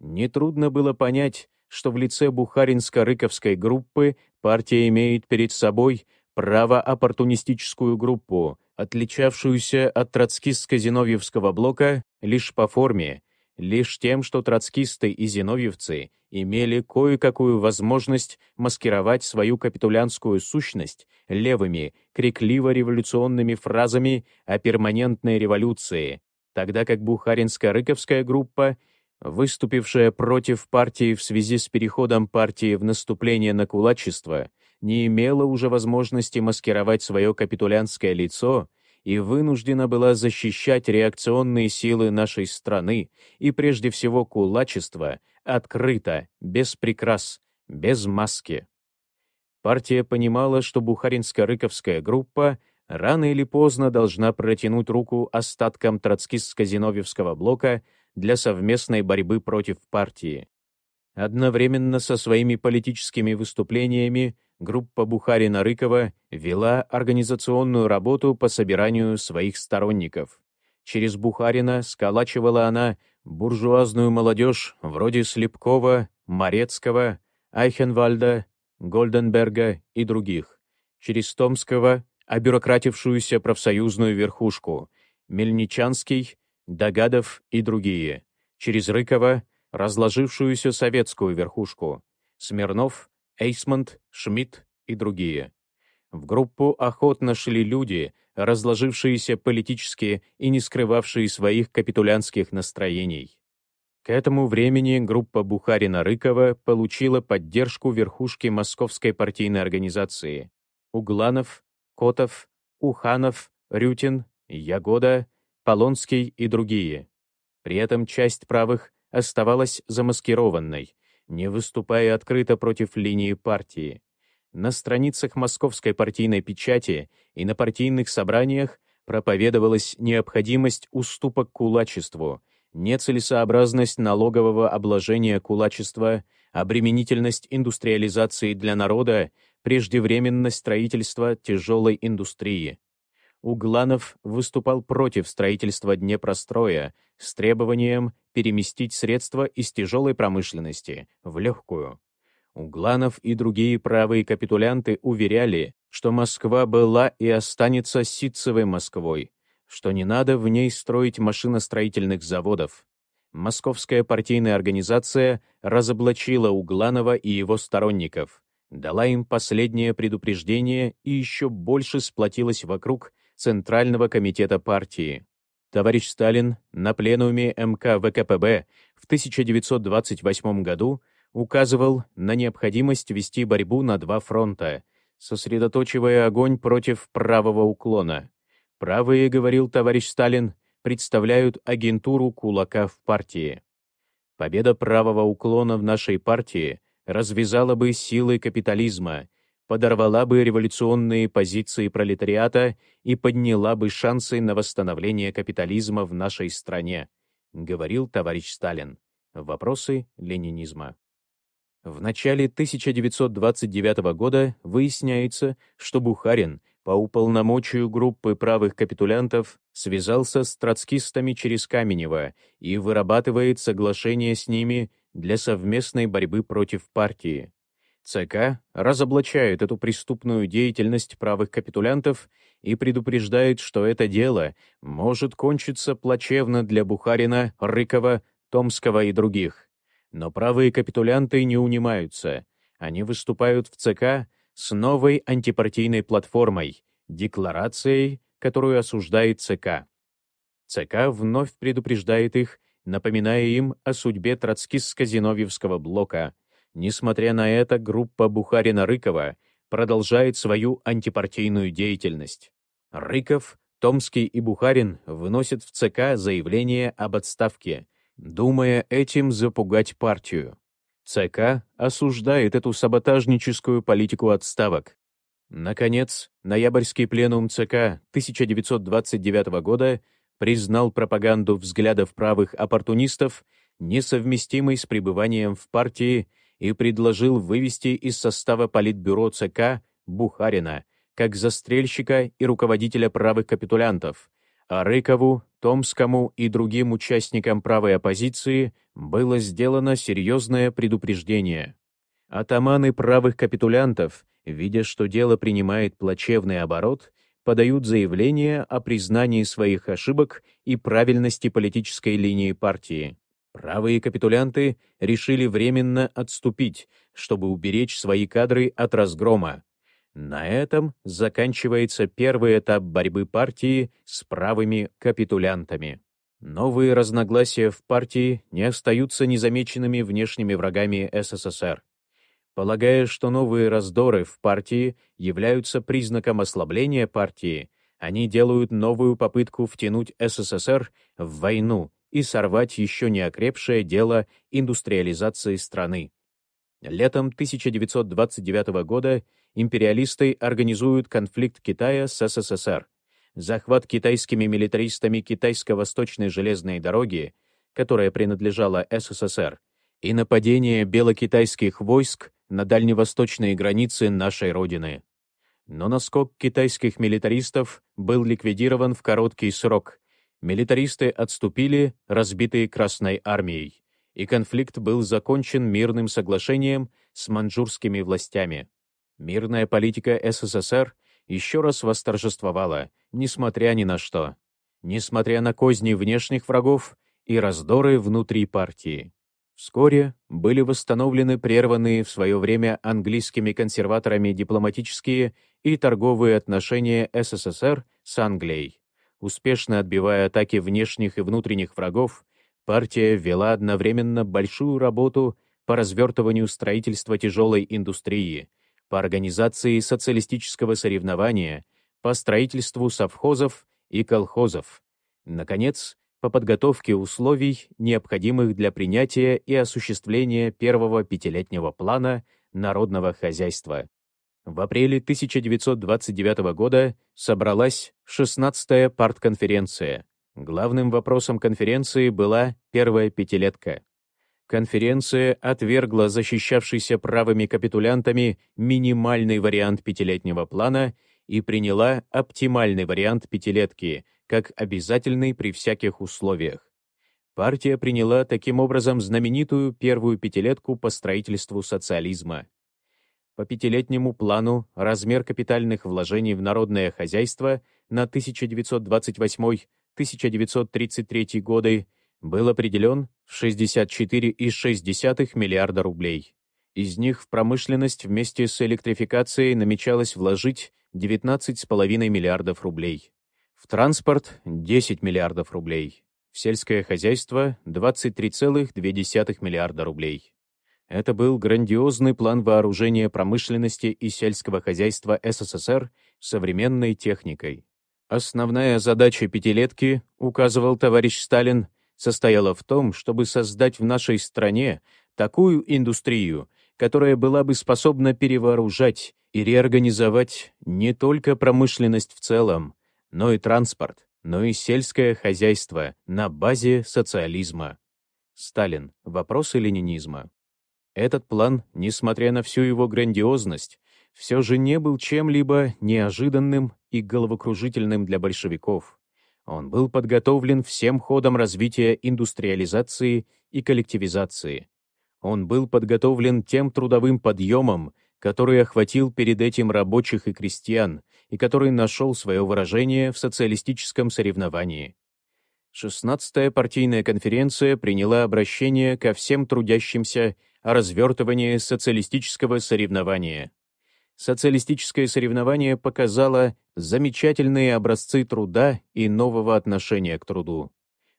Нетрудно было понять, что в лице Бухаринско-Рыковской группы партия имеет перед собой право-оппортунистическую группу, отличавшуюся от троцкистско-зиновьевского блока лишь по форме, лишь тем, что троцкисты и зиновьевцы имели кое-какую возможность маскировать свою капитулянскую сущность левыми, крикливо-революционными фразами о перманентной революции, тогда как Бухаринско-Рыковская группа, выступившая против партии в связи с переходом партии в наступление на кулачество, не имела уже возможности маскировать свое капитулянское лицо и вынуждена была защищать реакционные силы нашей страны и прежде всего кулачество открыто, без прикрас, без маски. Партия понимала, что Бухаринско-Рыковская группа рано или поздно должна протянуть руку остаткам троцкистско-зиновьевского блока для совместной борьбы против партии. Одновременно со своими политическими выступлениями группа Бухарина-Рыкова вела организационную работу по собиранию своих сторонников. Через Бухарина сколачивала она буржуазную молодежь вроде Слепкова, Морецкого, Айхенвальда, Гольденберга и других. Через Томского — обюрократившуюся профсоюзную верхушку, Мельничанский, Догадов и другие. Через Рыкова — разложившуюся советскую верхушку, Смирнов, Эйсмонт, Шмидт и другие. В группу охотно шли люди, разложившиеся политически и не скрывавшие своих капитулянских настроений. К этому времени группа Бухарина-Рыкова получила поддержку верхушки Московской партийной организации Угланов, Котов, Уханов, Рютин, Ягода, Полонский и другие. При этом часть правых оставалась замаскированной, не выступая открыто против линии партии. На страницах московской партийной печати и на партийных собраниях проповедовалась необходимость уступок кулачеству, нецелесообразность налогового обложения кулачества, обременительность индустриализации для народа, преждевременность строительства тяжелой индустрии. Угланов выступал против строительства Днепростроя с требованием переместить средства из тяжелой промышленности в легкую. Угланов и другие правые капитулянты уверяли, что Москва была и останется ситцевой Москвой, что не надо в ней строить машиностроительных заводов. Московская партийная организация разоблачила Угланова и его сторонников, дала им последнее предупреждение и еще больше сплотилась вокруг Центрального комитета партии. Товарищ Сталин на пленуме МК ВКПБ в 1928 году указывал на необходимость вести борьбу на два фронта, сосредоточивая огонь против правого уклона. Правые, говорил товарищ Сталин, представляют агентуру кулака в партии. Победа правого уклона в нашей партии развязала бы силы капитализма, подорвала бы революционные позиции пролетариата и подняла бы шансы на восстановление капитализма в нашей стране, говорил товарищ Сталин. Вопросы ленинизма. В начале 1929 года выясняется, что Бухарин по уполномочию группы правых капитулянтов связался с троцкистами через Каменева и вырабатывает соглашение с ними для совместной борьбы против партии. ЦК разоблачает эту преступную деятельность правых капитулянтов и предупреждает, что это дело может кончиться плачевно для Бухарина, Рыкова, Томского и других. Но правые капитулянты не унимаются. Они выступают в ЦК с новой антипартийной платформой, декларацией, которую осуждает ЦК. ЦК вновь предупреждает их, напоминая им о судьбе троцкистско-зиновьевского блока, Несмотря на это, группа Бухарина-Рыкова продолжает свою антипартийную деятельность. Рыков, Томский и Бухарин выносят в ЦК заявление об отставке, думая этим запугать партию. ЦК осуждает эту саботажническую политику отставок. Наконец, ноябрьский пленум ЦК 1929 года признал пропаганду взглядов правых оппортунистов несовместимой с пребыванием в партии и предложил вывести из состава Политбюро ЦК Бухарина как застрельщика и руководителя правых капитулянтов, а Рыкову, Томскому и другим участникам правой оппозиции было сделано серьезное предупреждение. Атаманы правых капитулянтов, видя, что дело принимает плачевный оборот, подают заявление о признании своих ошибок и правильности политической линии партии. Правые капитулянты решили временно отступить, чтобы уберечь свои кадры от разгрома. На этом заканчивается первый этап борьбы партии с правыми капитулянтами. Новые разногласия в партии не остаются незамеченными внешними врагами СССР. Полагая, что новые раздоры в партии являются признаком ослабления партии, они делают новую попытку втянуть СССР в войну и сорвать еще не окрепшее дело индустриализации страны. Летом 1929 года империалисты организуют конфликт Китая с СССР, захват китайскими милитаристами Китайско-Восточной железной дороги, которая принадлежала СССР, и нападение белокитайских войск на дальневосточные границы нашей Родины. Но наскок китайских милитаристов был ликвидирован в короткий срок, Милитаристы отступили, разбитые Красной армией, и конфликт был закончен мирным соглашением с маньчжурскими властями. Мирная политика СССР еще раз восторжествовала, несмотря ни на что, несмотря на козни внешних врагов и раздоры внутри партии. Вскоре были восстановлены прерванные в свое время английскими консерваторами дипломатические и торговые отношения СССР с Англией. Успешно отбивая атаки внешних и внутренних врагов, партия вела одновременно большую работу по развертыванию строительства тяжелой индустрии, по организации социалистического соревнования, по строительству совхозов и колхозов. Наконец, по подготовке условий, необходимых для принятия и осуществления первого пятилетнего плана народного хозяйства. В апреле 1929 года собралась 16-я партконференция. Главным вопросом конференции была первая пятилетка. Конференция отвергла защищавшийся правыми капитулянтами минимальный вариант пятилетнего плана и приняла оптимальный вариант пятилетки, как обязательный при всяких условиях. Партия приняла таким образом знаменитую первую пятилетку по строительству социализма. По пятилетнему плану размер капитальных вложений в народное хозяйство на 1928-1933 годы был определен в 64,6 миллиарда рублей. Из них в промышленность вместе с электрификацией намечалось вложить 19,5 миллиардов рублей. В транспорт — 10 миллиардов рублей. В сельское хозяйство — 23,2 миллиарда рублей. Это был грандиозный план вооружения промышленности и сельского хозяйства СССР современной техникой. Основная задача пятилетки, указывал товарищ Сталин, состояла в том, чтобы создать в нашей стране такую индустрию, которая была бы способна перевооружать и реорганизовать не только промышленность в целом, но и транспорт, но и сельское хозяйство на базе социализма. Сталин. Вопросы ленинизма. Этот план, несмотря на всю его грандиозность, все же не был чем-либо неожиданным и головокружительным для большевиков. Он был подготовлен всем ходом развития индустриализации и коллективизации. Он был подготовлен тем трудовым подъемом, который охватил перед этим рабочих и крестьян и который нашел свое выражение в социалистическом соревновании. 16-я партийная конференция приняла обращение ко всем трудящимся о развертывании социалистического соревнования. Социалистическое соревнование показало замечательные образцы труда и нового отношения к труду.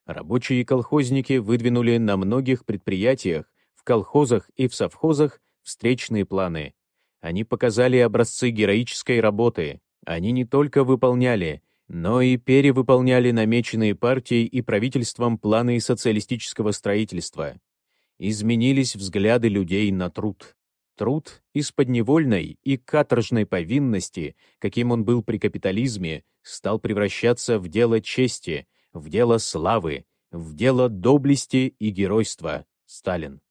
Рабочие и колхозники выдвинули на многих предприятиях в колхозах и в совхозах встречные планы. Они показали образцы героической работы. Они не только выполняли, но и перевыполняли намеченные партией и правительством планы социалистического строительства. Изменились взгляды людей на труд. Труд из подневольной и каторжной повинности, каким он был при капитализме, стал превращаться в дело чести, в дело славы, в дело доблести и геройства. Сталин.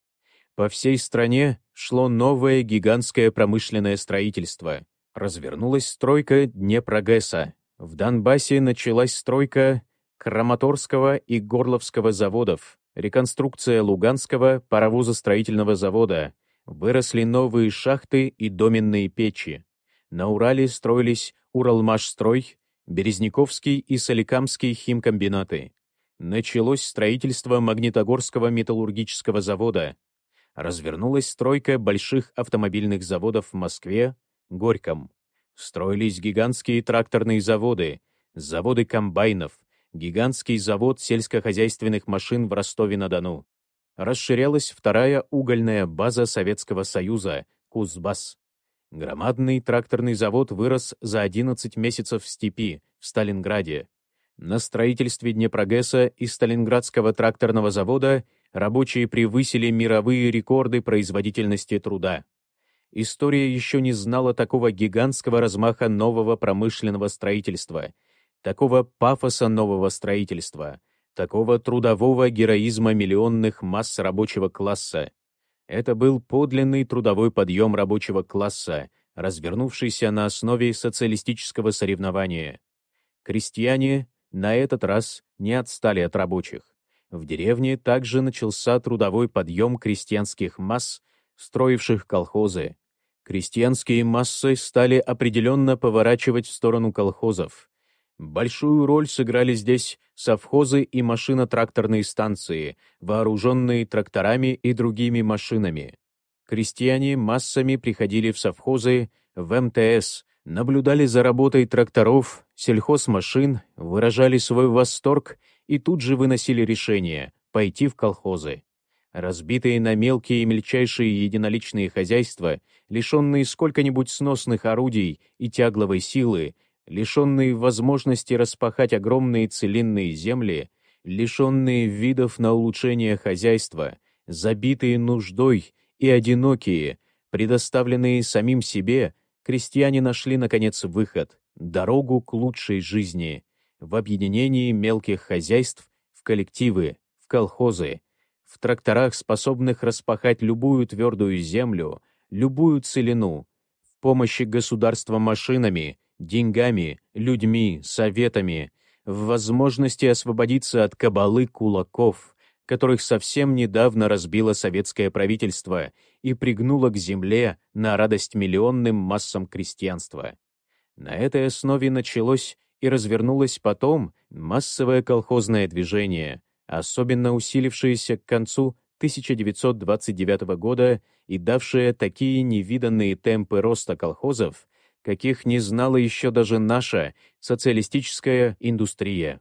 По всей стране шло новое гигантское промышленное строительство. Развернулась стройка Днепрогэса. В Донбассе началась стройка Краматорского и Горловского заводов, реконструкция Луганского паровозостроительного завода, выросли новые шахты и доменные печи. На Урале строились Уралмашстрой, Березняковский и Соликамский химкомбинаты. Началось строительство Магнитогорского металлургического завода, развернулась стройка больших автомобильных заводов в Москве, Горьком. Строились гигантские тракторные заводы, заводы комбайнов, гигантский завод сельскохозяйственных машин в Ростове-на-Дону. Расширялась вторая угольная база Советского Союза, Кузбасс. Громадный тракторный завод вырос за 11 месяцев в степи, в Сталинграде. На строительстве Днепрогэса и Сталинградского тракторного завода рабочие превысили мировые рекорды производительности труда. История еще не знала такого гигантского размаха нового промышленного строительства, такого пафоса нового строительства, такого трудового героизма миллионных масс рабочего класса. Это был подлинный трудовой подъем рабочего класса, развернувшийся на основе социалистического соревнования. Крестьяне на этот раз не отстали от рабочих. В деревне также начался трудовой подъем крестьянских масс, строивших колхозы. Крестьянские массы стали определенно поворачивать в сторону колхозов. Большую роль сыграли здесь совхозы и машино-тракторные станции, вооруженные тракторами и другими машинами. Крестьяне массами приходили в совхозы, в МТС, наблюдали за работой тракторов, сельхозмашин, выражали свой восторг и тут же выносили решение пойти в колхозы. Разбитые на мелкие и мельчайшие единоличные хозяйства, лишенные сколько-нибудь сносных орудий и тягловой силы, лишенные возможности распахать огромные целинные земли, лишенные видов на улучшение хозяйства, забитые нуждой и одинокие, предоставленные самим себе, крестьяне нашли, наконец, выход, дорогу к лучшей жизни, в объединении мелких хозяйств в коллективы, в колхозы, в тракторах, способных распахать любую твердую землю, любую целину, в помощи государства машинами, деньгами, людьми, советами, в возможности освободиться от кабалы кулаков, которых совсем недавно разбило советское правительство и пригнуло к земле на радость миллионным массам крестьянства. На этой основе началось и развернулось потом массовое колхозное движение, особенно усилившееся к концу 1929 года и давшее такие невиданные темпы роста колхозов, каких не знала еще даже наша социалистическая индустрия.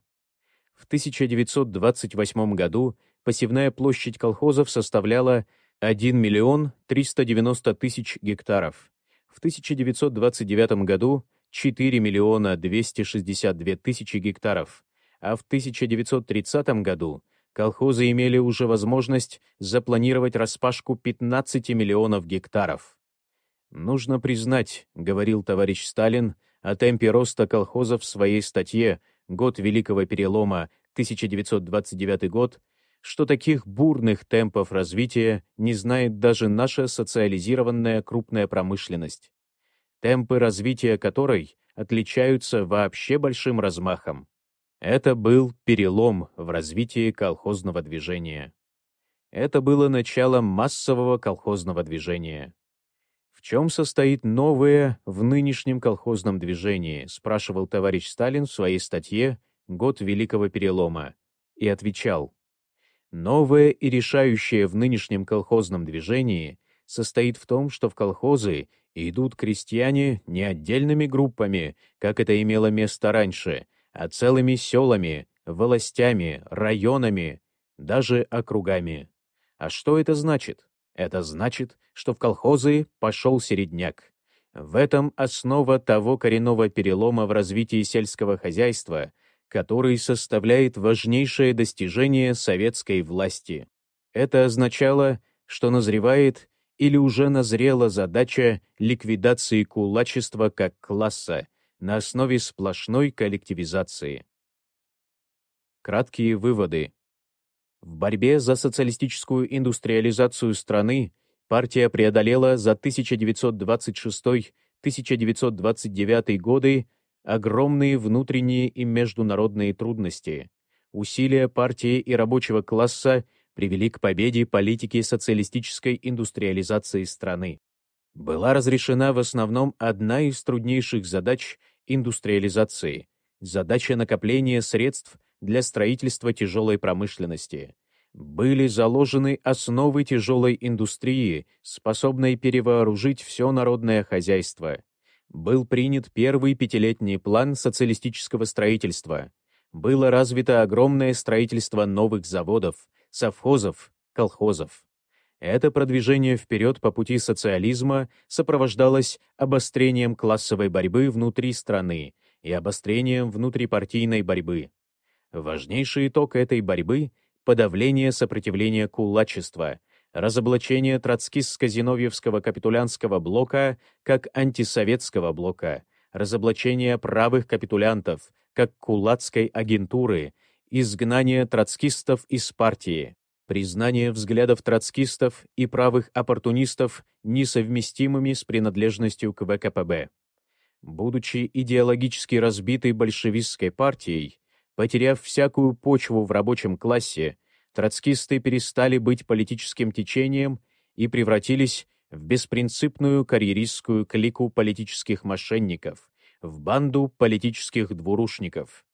В 1928 году посевная площадь колхозов составляла 1 миллион 390 тысяч гектаров. В 1929 году 4 миллиона 262 тысячи гектаров, а в 1930 году колхозы имели уже возможность запланировать распашку 15 миллионов гектаров. «Нужно признать», — говорил товарищ Сталин, о темпе роста колхозов в своей статье «Год Великого Перелома, 1929 год», что таких бурных темпов развития не знает даже наша социализированная крупная промышленность, темпы развития которой отличаются вообще большим размахом. Это был перелом в развитии колхозного движения. Это было начало массового колхозного движения. «В чем состоит новое в нынешнем колхозном движении?» спрашивал товарищ Сталин в своей статье «Год Великого Перелома» и отвечал, «Новое и решающее в нынешнем колхозном движении состоит в том, что в колхозы идут крестьяне не отдельными группами, как это имело место раньше, а целыми селами, властями, районами, даже округами. А что это значит? Это значит, что в колхозы пошел середняк. В этом основа того коренного перелома в развитии сельского хозяйства, который составляет важнейшее достижение советской власти. Это означало, что назревает или уже назрела задача ликвидации кулачества как класса на основе сплошной коллективизации. Краткие выводы. В борьбе за социалистическую индустриализацию страны партия преодолела за 1926-1929 годы огромные внутренние и международные трудности. Усилия партии и рабочего класса привели к победе политики социалистической индустриализации страны. Была разрешена в основном одна из труднейших задач индустриализации – задача накопления средств для строительства тяжелой промышленности. Были заложены основы тяжелой индустрии, способной перевооружить все народное хозяйство. Был принят первый пятилетний план социалистического строительства. Было развито огромное строительство новых заводов, совхозов, колхозов. Это продвижение вперед по пути социализма сопровождалось обострением классовой борьбы внутри страны и обострением внутрипартийной борьбы. Важнейший итог этой борьбы — подавление сопротивления кулачества, разоблачение троцкистско-зиновьевского капитулянского блока как антисоветского блока, разоблачение правых капитулянтов как кулацкой агентуры, изгнание троцкистов из партии, признание взглядов троцкистов и правых оппортунистов несовместимыми с принадлежностью к ВКПБ. Будучи идеологически разбитой большевистской партией, Потеряв всякую почву в рабочем классе, троцкисты перестали быть политическим течением и превратились в беспринципную карьеристскую клику политических мошенников, в банду политических двурушников.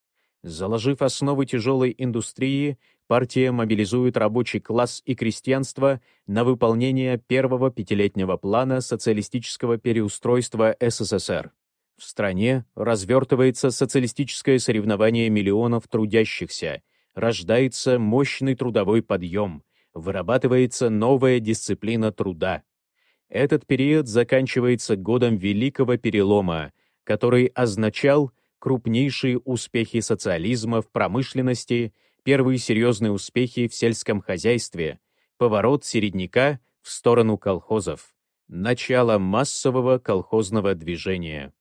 Заложив основы тяжелой индустрии, партия мобилизует рабочий класс и крестьянство на выполнение первого пятилетнего плана социалистического переустройства СССР. В стране развертывается социалистическое соревнование миллионов трудящихся, рождается мощный трудовой подъем, вырабатывается новая дисциплина труда. Этот период заканчивается годом Великого Перелома, который означал крупнейшие успехи социализма в промышленности, первые серьезные успехи в сельском хозяйстве, поворот середняка в сторону колхозов, начало массового колхозного движения.